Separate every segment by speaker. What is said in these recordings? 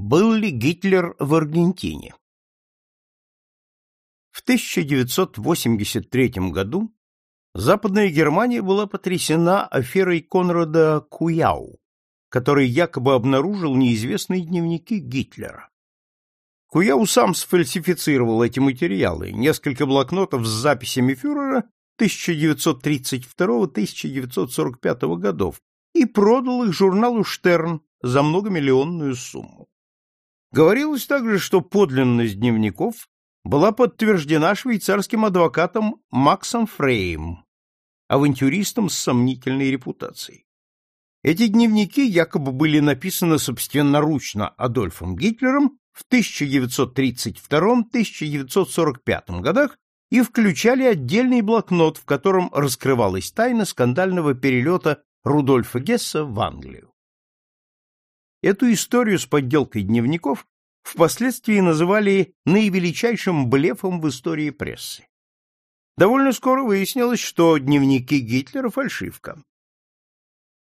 Speaker 1: Был ли Гитлер в Аргентине? В 1983 году Западная Германия была потрясена аферой Конрада Куяу, который якобы обнаружил неизвестные дневники Гитлера. Куяу сам сфальсифицировал эти материалы, несколько блокнотов с записями фюрера 1932-1945 годов и продал их журналу «Штерн» за многомиллионную сумму. Говорилось также, что подлинность дневников была подтверждена швейцарским адвокатом Максом Фрейм, авантюристом с сомнительной репутацией. Эти дневники якобы были написаны собственноручно Адольфом Гитлером в 1932-1945 годах и включали отдельный блокнот, в котором раскрывалась тайна скандального перелета Рудольфа Гесса в Англию. Эту историю с подделкой дневников впоследствии называли наивеличайшим блефом в истории прессы. Довольно скоро выяснилось, что дневники Гитлера — фальшивка.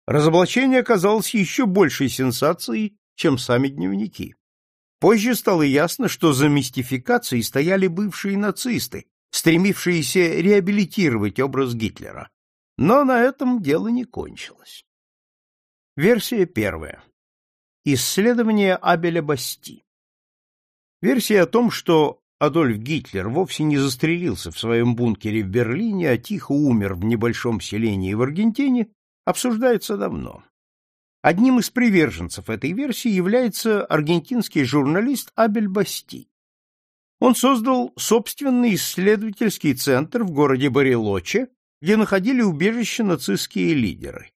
Speaker 1: Разоблачение оказалось еще большей сенсацией, чем сами дневники. Позже стало ясно, что за мистификацией стояли бывшие нацисты, стремившиеся реабилитировать образ Гитлера. Но на этом дело не кончилось. Версия первая. Исследование Абеля Басти. Версия о том, что Адольф Гитлер вовсе не застрелился в своем бункере в Берлине, а тихо умер в небольшом селении в Аргентине, обсуждается давно. Одним из приверженцев этой версии является аргентинский журналист Абель Басти. Он создал собственный исследовательский центр в городе Барелоче, где находили убежище нацистские лидеры.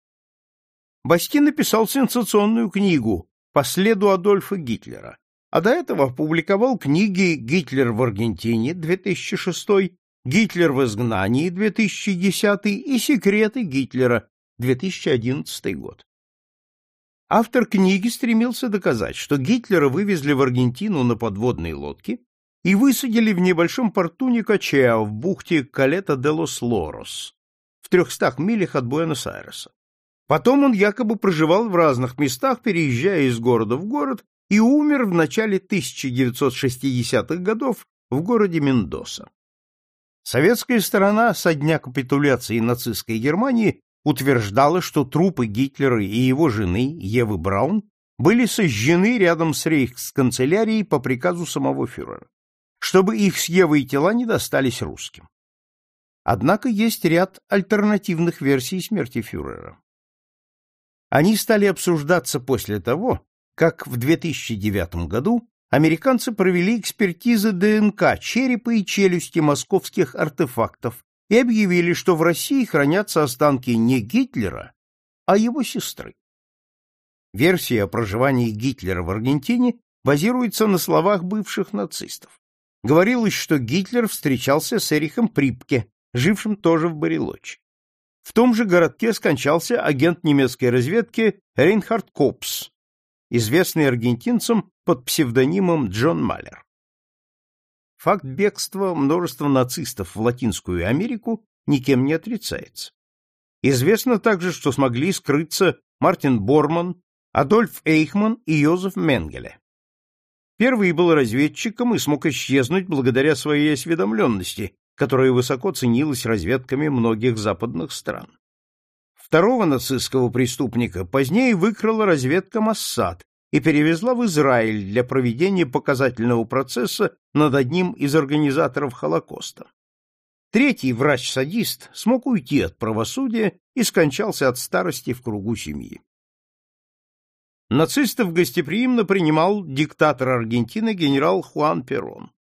Speaker 1: Басти написал сенсационную книгу по следу Адольфа Гитлера, а до этого опубликовал книги «Гитлер в Аргентине» 2006, «Гитлер в изгнании» 2010 и «Секреты Гитлера» 2011 год. Автор книги стремился доказать, что Гитлера вывезли в Аргентину на подводной лодке и высадили в небольшом порту Некочеа в бухте Калета-де-Лос-Лорос в трехстах милях от Буэнос-Айреса. Потом он якобы проживал в разных местах, переезжая из города в город, и умер в начале 1960-х годов в городе Мендоса. Советская сторона со дня капитуляции нацистской Германии утверждала, что трупы Гитлера и его жены Евы Браун были сожжены рядом с рейхсканцелярией по приказу самого фюрера, чтобы их с Евой тела не достались русским. Однако есть ряд альтернативных версий смерти фюрера. Они стали обсуждаться после того, как в 2009 году американцы провели экспертизы ДНК черепа и челюсти московских артефактов и объявили, что в России хранятся останки не Гитлера, а его сестры. Версия о проживании Гитлера в Аргентине базируется на словах бывших нацистов. Говорилось, что Гитлер встречался с Эрихом Припке, жившим тоже в Барелоче. В том же городке скончался агент немецкой разведки Рейнхард Копс, известный аргентинцам под псевдонимом Джон Малер. Факт бегства множества нацистов в Латинскую Америку никем не отрицается. Известно также, что смогли скрыться Мартин Борман, Адольф Эйхман и Йозеф Менгеле. Первый был разведчиком и смог исчезнуть благодаря своей осведомленности, которая высоко ценилась разведками многих западных стран. Второго нацистского преступника позднее выкрала разведка Моссад и перевезла в Израиль для проведения показательного процесса над одним из организаторов Холокоста. Третий врач-садист смог уйти от правосудия и скончался от старости в кругу семьи. Нацистов гостеприимно принимал диктатор Аргентины генерал Хуан Перон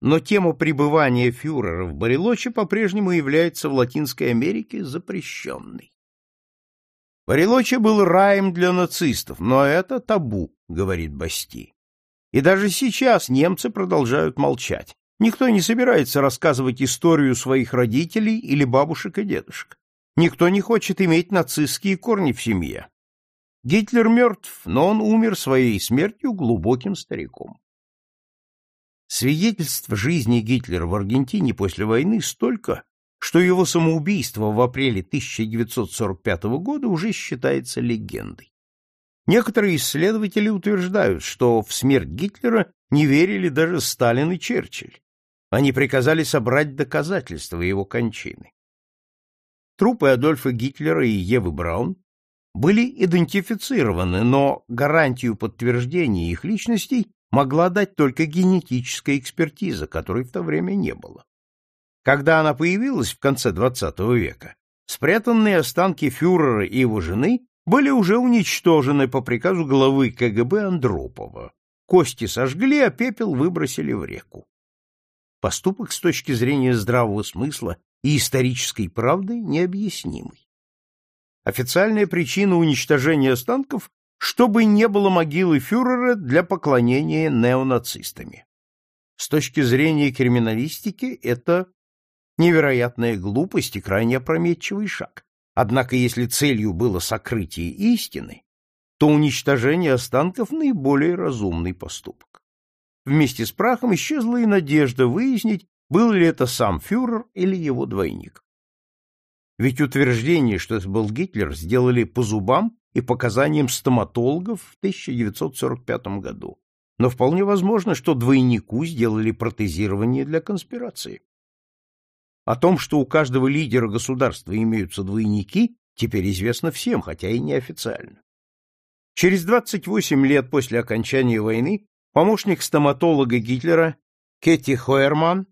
Speaker 1: но тема пребывания фюрера в Барелоче по-прежнему является в Латинской Америке запрещенной. Барелоче был раем для нацистов, но это табу, говорит Басти. И даже сейчас немцы продолжают молчать. Никто не собирается рассказывать историю своих родителей или бабушек и дедушек. Никто не хочет иметь нацистские корни в семье. Гитлер мертв, но он умер своей смертью глубоким стариком. Свидетельств жизни Гитлера в Аргентине после войны столько, что его самоубийство в апреле 1945 года уже считается легендой. Некоторые исследователи утверждают, что в смерть Гитлера не верили даже Сталин и Черчилль. Они приказали собрать доказательства его кончины. Трупы Адольфа Гитлера и Евы Браун были идентифицированы, но гарантию подтверждения их личностей могла дать только генетическая экспертиза, которой в то время не было. Когда она появилась в конце XX века, спрятанные останки фюрера и его жены были уже уничтожены по приказу главы КГБ Андропова. Кости сожгли, а пепел выбросили в реку. Поступок с точки зрения здравого смысла и исторической правды необъяснимый. Официальная причина уничтожения останков чтобы не было могилы фюрера для поклонения неонацистами. С точки зрения криминалистики это невероятная глупость и крайне опрометчивый шаг. Однако если целью было сокрытие истины, то уничтожение останков наиболее разумный поступок. Вместе с прахом исчезла и надежда выяснить, был ли это сам фюрер или его двойник. Ведь утверждение, что это был Гитлер, сделали по зубам и показаниям стоматологов в 1945 году. Но вполне возможно, что двойнику сделали протезирование для конспирации. О том, что у каждого лидера государства имеются двойники, теперь известно всем, хотя и неофициально. Через 28 лет после окончания войны помощник стоматолога Гитлера Кетти Хойерман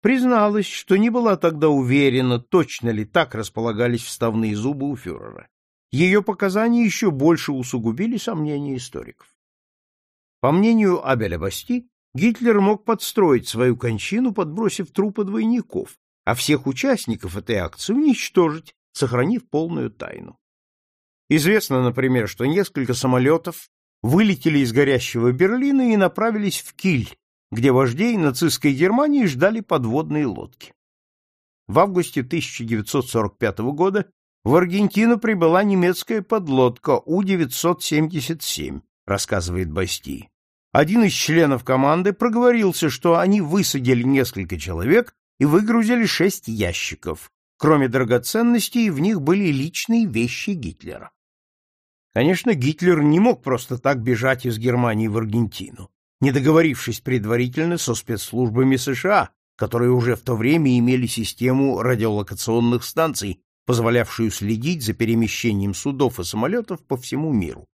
Speaker 1: призналась, что не была тогда уверена, точно ли так располагались вставные зубы у фюрера. Ее показания еще больше усугубили сомнения историков. По мнению Абеля Басти, Гитлер мог подстроить свою кончину, подбросив трупы двойников, а всех участников этой акции уничтожить, сохранив полную тайну. Известно, например, что несколько самолетов вылетели из горящего Берлина и направились в Киль, где вождей нацистской Германии ждали подводные лодки. В августе 1945 года в Аргентину прибыла немецкая подлодка У-977, рассказывает Басти. Один из членов команды проговорился, что они высадили несколько человек и выгрузили шесть ящиков. Кроме драгоценностей, в них были личные вещи Гитлера. Конечно, Гитлер не мог просто так бежать из Германии в Аргентину, не договорившись предварительно со спецслужбами США, которые уже в то время имели систему радиолокационных станций, позволявшую следить за перемещением судов и самолетов по всему миру.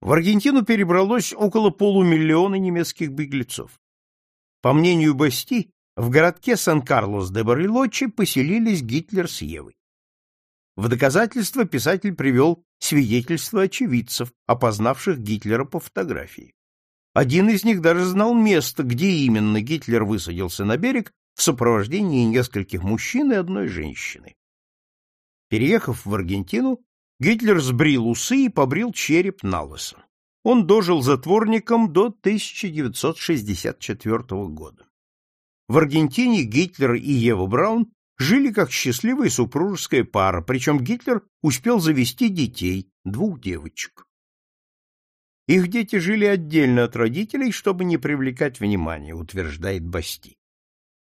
Speaker 1: В Аргентину перебралось около полумиллиона немецких беглецов. По мнению Басти, в городке Сан-Карлос-де-Барилочи поселились Гитлер с Евой. В доказательство писатель привел свидетельства очевидцев, опознавших Гитлера по фотографии. Один из них даже знал место, где именно Гитлер высадился на берег в сопровождении нескольких мужчин и одной женщины. Переехав в Аргентину, Гитлер сбрил усы и побрил череп на лысо. Он дожил затворником до 1964 года. В Аргентине Гитлер и Ева Браун жили как счастливая супружеская пара, причем Гитлер успел завести детей, двух девочек. Их дети жили отдельно от родителей, чтобы не привлекать внимания, утверждает Басти.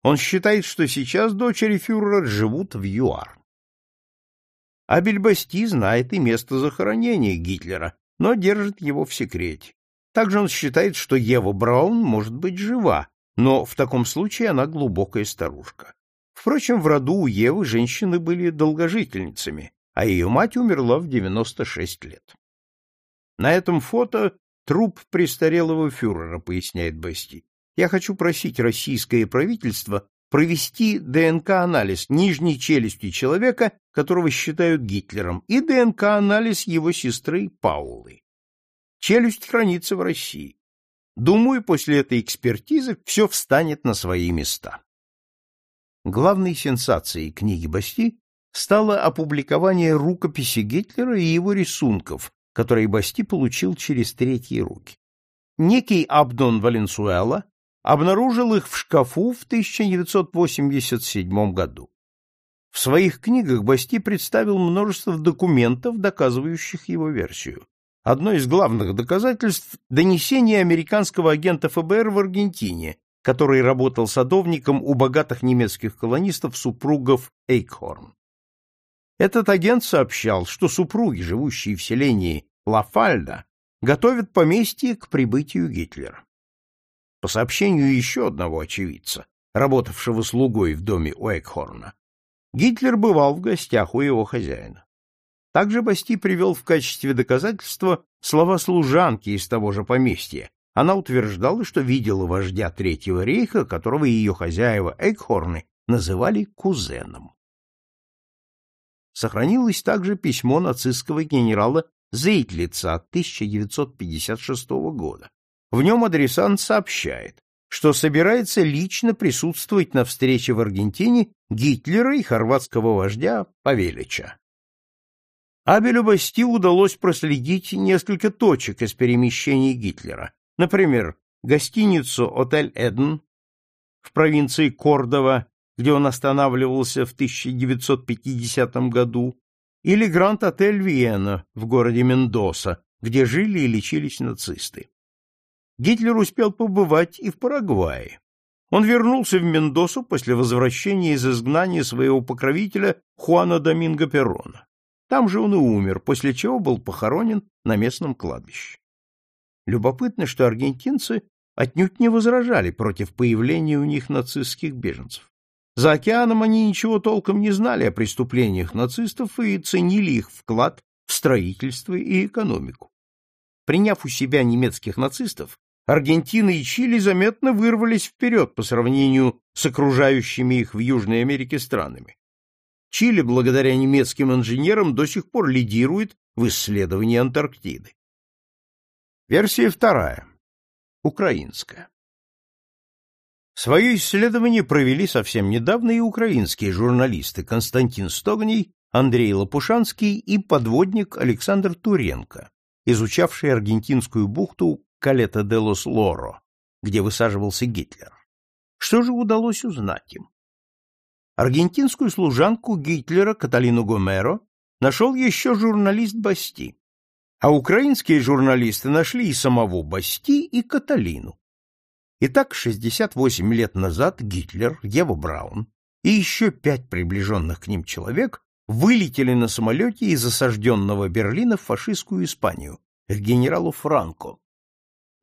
Speaker 1: Он считает, что сейчас дочери фюрера живут в ЮАР. Абель Басти знает и место захоронения Гитлера, но держит его в секрете. Также он считает, что Ева Браун может быть жива, но в таком случае она глубокая старушка. Впрочем, в роду у Евы женщины были долгожительницами, а ее мать умерла в 96 лет. На этом фото труп престарелого фюрера, поясняет Басти. Я хочу просить российское правительство провести ДНК-анализ нижней челюсти человека, которого считают Гитлером, и ДНК-анализ его сестры Паулы. Челюсть хранится в России. Думаю, после этой экспертизы все встанет на свои места. Главной сенсацией книги Басти стало опубликование рукописи Гитлера и его рисунков, которые Басти получил через третьи руки. Некий Абдон Валенсуэла обнаружил их в шкафу в 1987 году. В своих книгах Басти представил множество документов, доказывающих его версию. Одно из главных доказательств – донесение американского агента ФБР в Аргентине, который работал садовником у богатых немецких колонистов супругов Эйкхорн. Этот агент сообщал, что супруги, живущие в селении Лафальда готовят поместье к прибытию Гитлера. По сообщению еще одного очевидца, работавшего слугой в доме Уэкхорна, Гитлер бывал в гостях у его хозяина. Также Басти привел в качестве доказательства слова служанки из того же поместья. Она утверждала, что видела вождя Третьего рейха, которого ее хозяева Эйкхорны называли кузеном. Сохранилось также письмо нацистского генерала Зейтлица от 1956 года. В нем адресант сообщает, что собирается лично присутствовать на встрече в Аргентине Гитлера и хорватского вождя Павелича. Абелю Басти удалось проследить несколько точек из перемещений Гитлера. Например, гостиницу «Отель Эден» в провинции Кордова, где он останавливался в 1950 году, или Гранд-отель Виена в городе Мендоса, где жили и лечились нацисты. Гитлер успел побывать и в Парагвае. Он вернулся в Мендосу после возвращения из изгнания своего покровителя Хуана Доминго Перрона. Там же он и умер, после чего был похоронен на местном кладбище. Любопытно, что аргентинцы отнюдь не возражали против появления у них нацистских беженцев. За океаном они ничего толком не знали о преступлениях нацистов и ценили их вклад в строительство и экономику. Приняв у себя немецких нацистов, Аргентина и Чили заметно вырвались вперед по сравнению с окружающими их в Южной Америке странами. Чили, благодаря немецким инженерам, до сих пор лидирует в исследовании Антарктиды. Версия вторая. Украинская. Свое исследование провели совсем недавно и украинские журналисты Константин Стогний, Андрей Лопушанский и подводник Александр Туренко, изучавшие аргентинскую бухту Калета де лос Лоро, где высаживался Гитлер. Что же удалось узнать им? Аргентинскую служанку Гитлера Каталину Гомеро нашел еще журналист Басти, а украинские журналисты нашли и самого Басти, и Каталину. Итак, 68 лет назад Гитлер, Ева Браун и еще пять приближенных к ним человек вылетели на самолете из осажденного Берлина в фашистскую Испанию, к генералу Франко.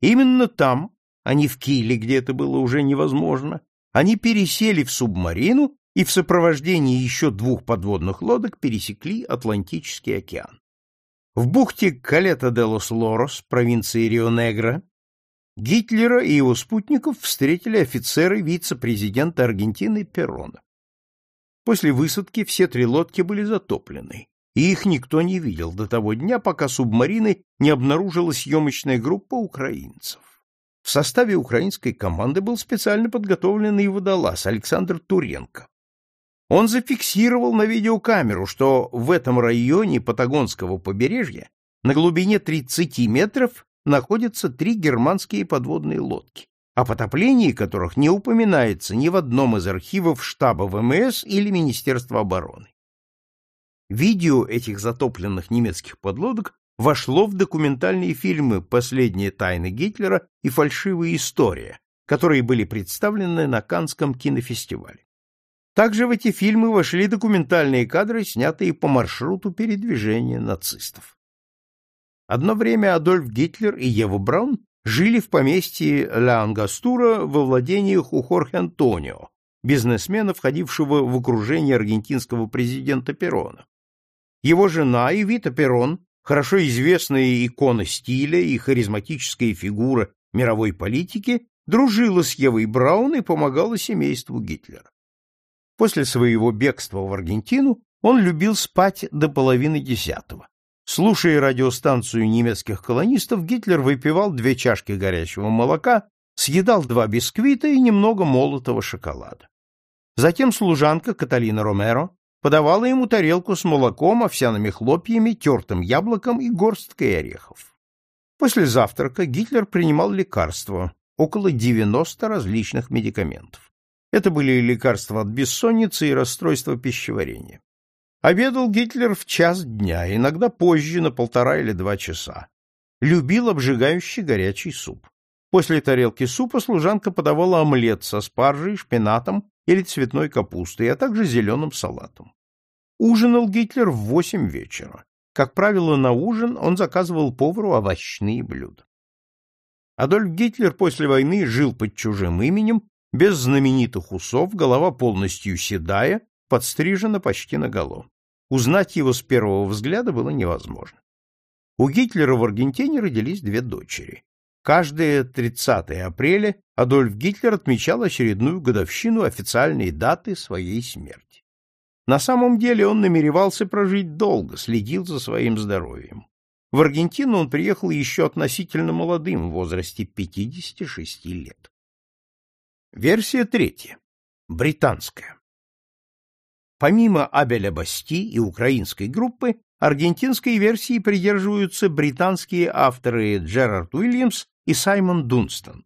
Speaker 1: Именно там, а не в Киле, где это было уже невозможно, они пересели в субмарину и в сопровождении еще двух подводных лодок пересекли Атлантический океан. В бухте Калета-де-лос-Лорос, провинции Рио-Негро, Гитлера и его спутников встретили офицеры вице-президента Аргентины Перрона. После высадки все три лодки были затоплены, и их никто не видел до того дня, пока субмарины не обнаружила съемочная группа украинцев. В составе украинской команды был специально подготовленный водолаз Александр Туренко. Он зафиксировал на видеокамеру, что в этом районе Патагонского побережья на глубине 30 метров находятся три германские подводные лодки, о потоплении которых не упоминается ни в одном из архивов штаба ВМС или Министерства обороны. Видео этих затопленных немецких подлодок вошло в документальные фильмы «Последние тайны Гитлера» и «Фальшивая история», которые были представлены на Канском кинофестивале. Также в эти фильмы вошли документальные кадры, снятые по маршруту передвижения нацистов. Одно время Адольф Гитлер и Ева Браун жили в поместье Ля Ангастура во владениях у Хорхе Антонио, бизнесмена, входившего в окружение аргентинского президента Перона. Его жена и Вита Перон, хорошо известная икона стиля и харизматическая фигура мировой политики, дружила с Евой Браун и помогала семейству Гитлера. После своего бегства в Аргентину он любил спать до половины десятого. Слушая радиостанцию немецких колонистов, Гитлер выпивал две чашки горячего молока, съедал два бисквита и немного молотого шоколада. Затем служанка Каталина Ромеро подавала ему тарелку с молоком, овсяными хлопьями, тертым яблоком и горсткой орехов. После завтрака Гитлер принимал лекарства, около 90 различных медикаментов. Это были лекарства от бессонницы и расстройства пищеварения. Обедал Гитлер в час дня, иногда позже, на полтора или два часа. Любил обжигающий горячий суп. После тарелки супа служанка подавала омлет со спаржей, шпинатом или цветной капустой, а также зеленым салатом. Ужинал Гитлер в восемь вечера. Как правило, на ужин он заказывал повару овощные блюда. Адольф Гитлер после войны жил под чужим именем, без знаменитых усов, голова полностью седая, подстрижена почти наголо. Узнать его с первого взгляда было невозможно. У Гитлера в Аргентине родились две дочери. Каждое 30 апреля Адольф Гитлер отмечал очередную годовщину официальной даты своей смерти. На самом деле он намеревался прожить долго, следил за своим здоровьем. В Аргентину он приехал еще относительно молодым, в возрасте 56 лет. Версия третья. Британская. Помимо Абеля Басти и украинской группы, аргентинской версии придерживаются британские авторы Джерард Уильямс и Саймон Дунстон.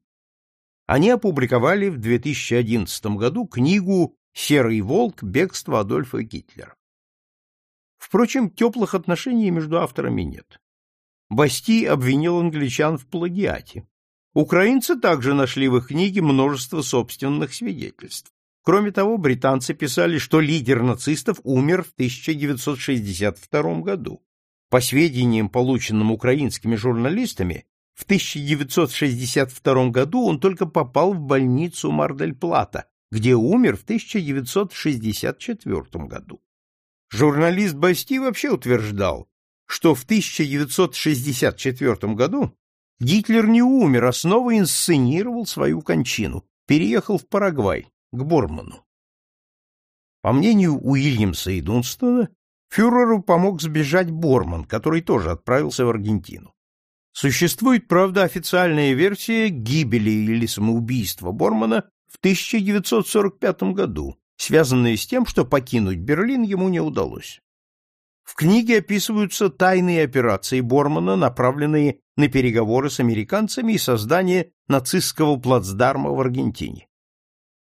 Speaker 1: Они опубликовали в 2011 году книгу «Серый волк. Бегство Адольфа Гитлера». Впрочем, теплых отношений между авторами нет. Басти обвинил англичан в плагиате. Украинцы также нашли в их книге множество собственных свидетельств. Кроме того, британцы писали, что лидер нацистов умер в 1962 году. По сведениям, полученным украинскими журналистами, в 1962 году он только попал в больницу Мардель-Плата, где умер в 1964 году. Журналист Басти вообще утверждал, что в 1964 году Гитлер не умер, а снова инсценировал свою кончину, переехал в Парагвай, к Борману. По мнению Уильямса и Дунстона, фюреру помог сбежать Борман, который тоже отправился в Аргентину. Существует, правда, официальная версия гибели или самоубийства Бормана в 1945 году, связанная с тем, что покинуть Берлин ему не удалось. В книге описываются тайные операции Бормана, направленные на переговоры с американцами и создание нацистского плацдарма в Аргентине.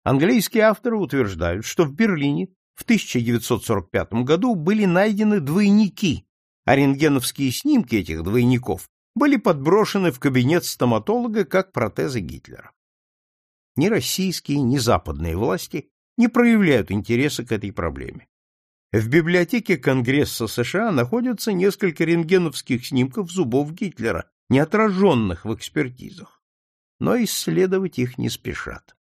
Speaker 1: Английские авторы утверждают, что в Берлине в 1945 году были найдены двойники, а рентгеновские снимки этих двойников были подброшены в кабинет стоматолога как протезы Гитлера. Ни российские, ни западные власти не проявляют интереса к этой проблеме. В библиотеке Конгресса США находятся несколько рентгеновских снимков зубов Гитлера, не отраженных в экспертизах, но исследовать их не спешат.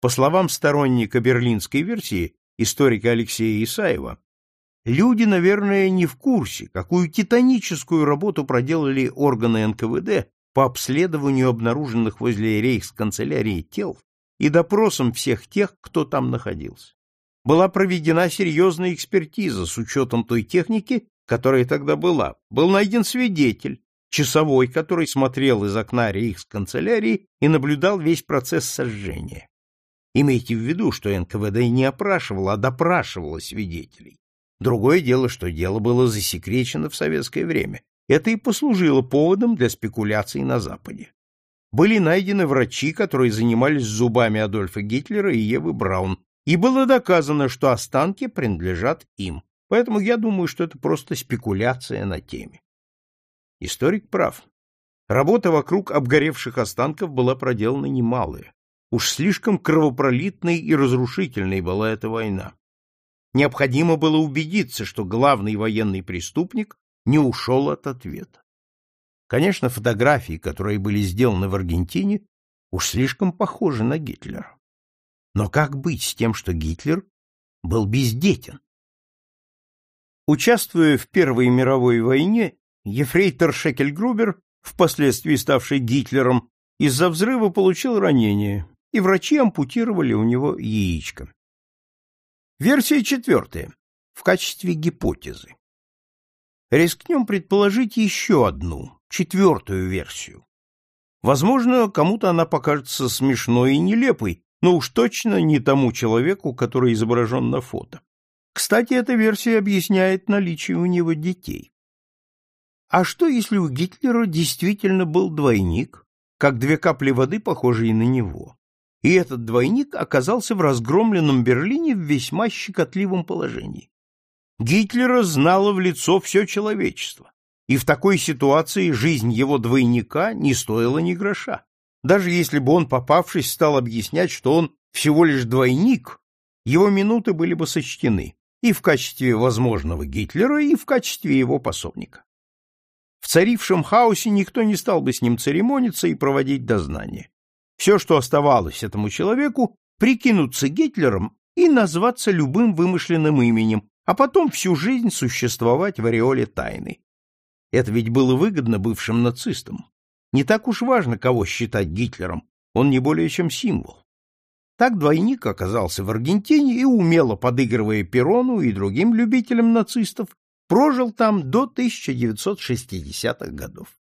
Speaker 1: По словам сторонника берлинской версии, историка Алексея Исаева, Люди, наверное, не в курсе, какую титаническую работу проделали органы НКВД по обследованию обнаруженных возле рейхсканцелярии тел и допросам всех тех, кто там находился. Была проведена серьезная экспертиза с учетом той техники, которая тогда была. Был найден свидетель, часовой, который смотрел из окна рейхсканцелярии и наблюдал весь процесс сожжения. Имейте в виду, что НКВД не опрашивало, а допрашивало свидетелей. Другое дело, что дело было засекречено в советское время. Это и послужило поводом для спекуляций на Западе. Были найдены врачи, которые занимались зубами Адольфа Гитлера и Евы Браун, и было доказано, что останки принадлежат им. Поэтому я думаю, что это просто спекуляция на теме. Историк прав. Работа вокруг обгоревших останков была проделана немалая. Уж слишком кровопролитной и разрушительной была эта война необходимо было убедиться, что главный военный преступник не ушел от ответа. Конечно, фотографии, которые были сделаны в Аргентине, уж слишком похожи на Гитлера. Но как быть с тем, что Гитлер был бездетен? Участвуя в Первой мировой войне, ефрейтор Шекельгрубер, впоследствии ставший Гитлером, из-за взрыва получил ранение, и врачи ампутировали у него яичко. Версия четвертая. В качестве гипотезы. Рискнем предположить еще одну, четвертую версию. Возможно, кому-то она покажется смешной и нелепой, но уж точно не тому человеку, который изображен на фото. Кстати, эта версия объясняет наличие у него детей. А что, если у Гитлера действительно был двойник, как две капли воды, похожие на него? И этот двойник оказался в разгромленном Берлине в весьма щекотливом положении. Гитлера знало в лицо все человечество, и в такой ситуации жизнь его двойника не стоила ни гроша. Даже если бы он, попавшись, стал объяснять, что он всего лишь двойник, его минуты были бы сочтены, и в качестве возможного Гитлера, и в качестве его пособника. В царившем хаосе никто не стал бы с ним церемониться и проводить дознание. Все, что оставалось этому человеку, прикинуться Гитлером и назваться любым вымышленным именем, а потом всю жизнь существовать в ореоле тайны. Это ведь было выгодно бывшим нацистам. Не так уж важно, кого считать Гитлером, он не более чем символ. Так двойник оказался в Аргентине и, умело подыгрывая Перону и другим любителям нацистов, прожил там до 1960-х годов.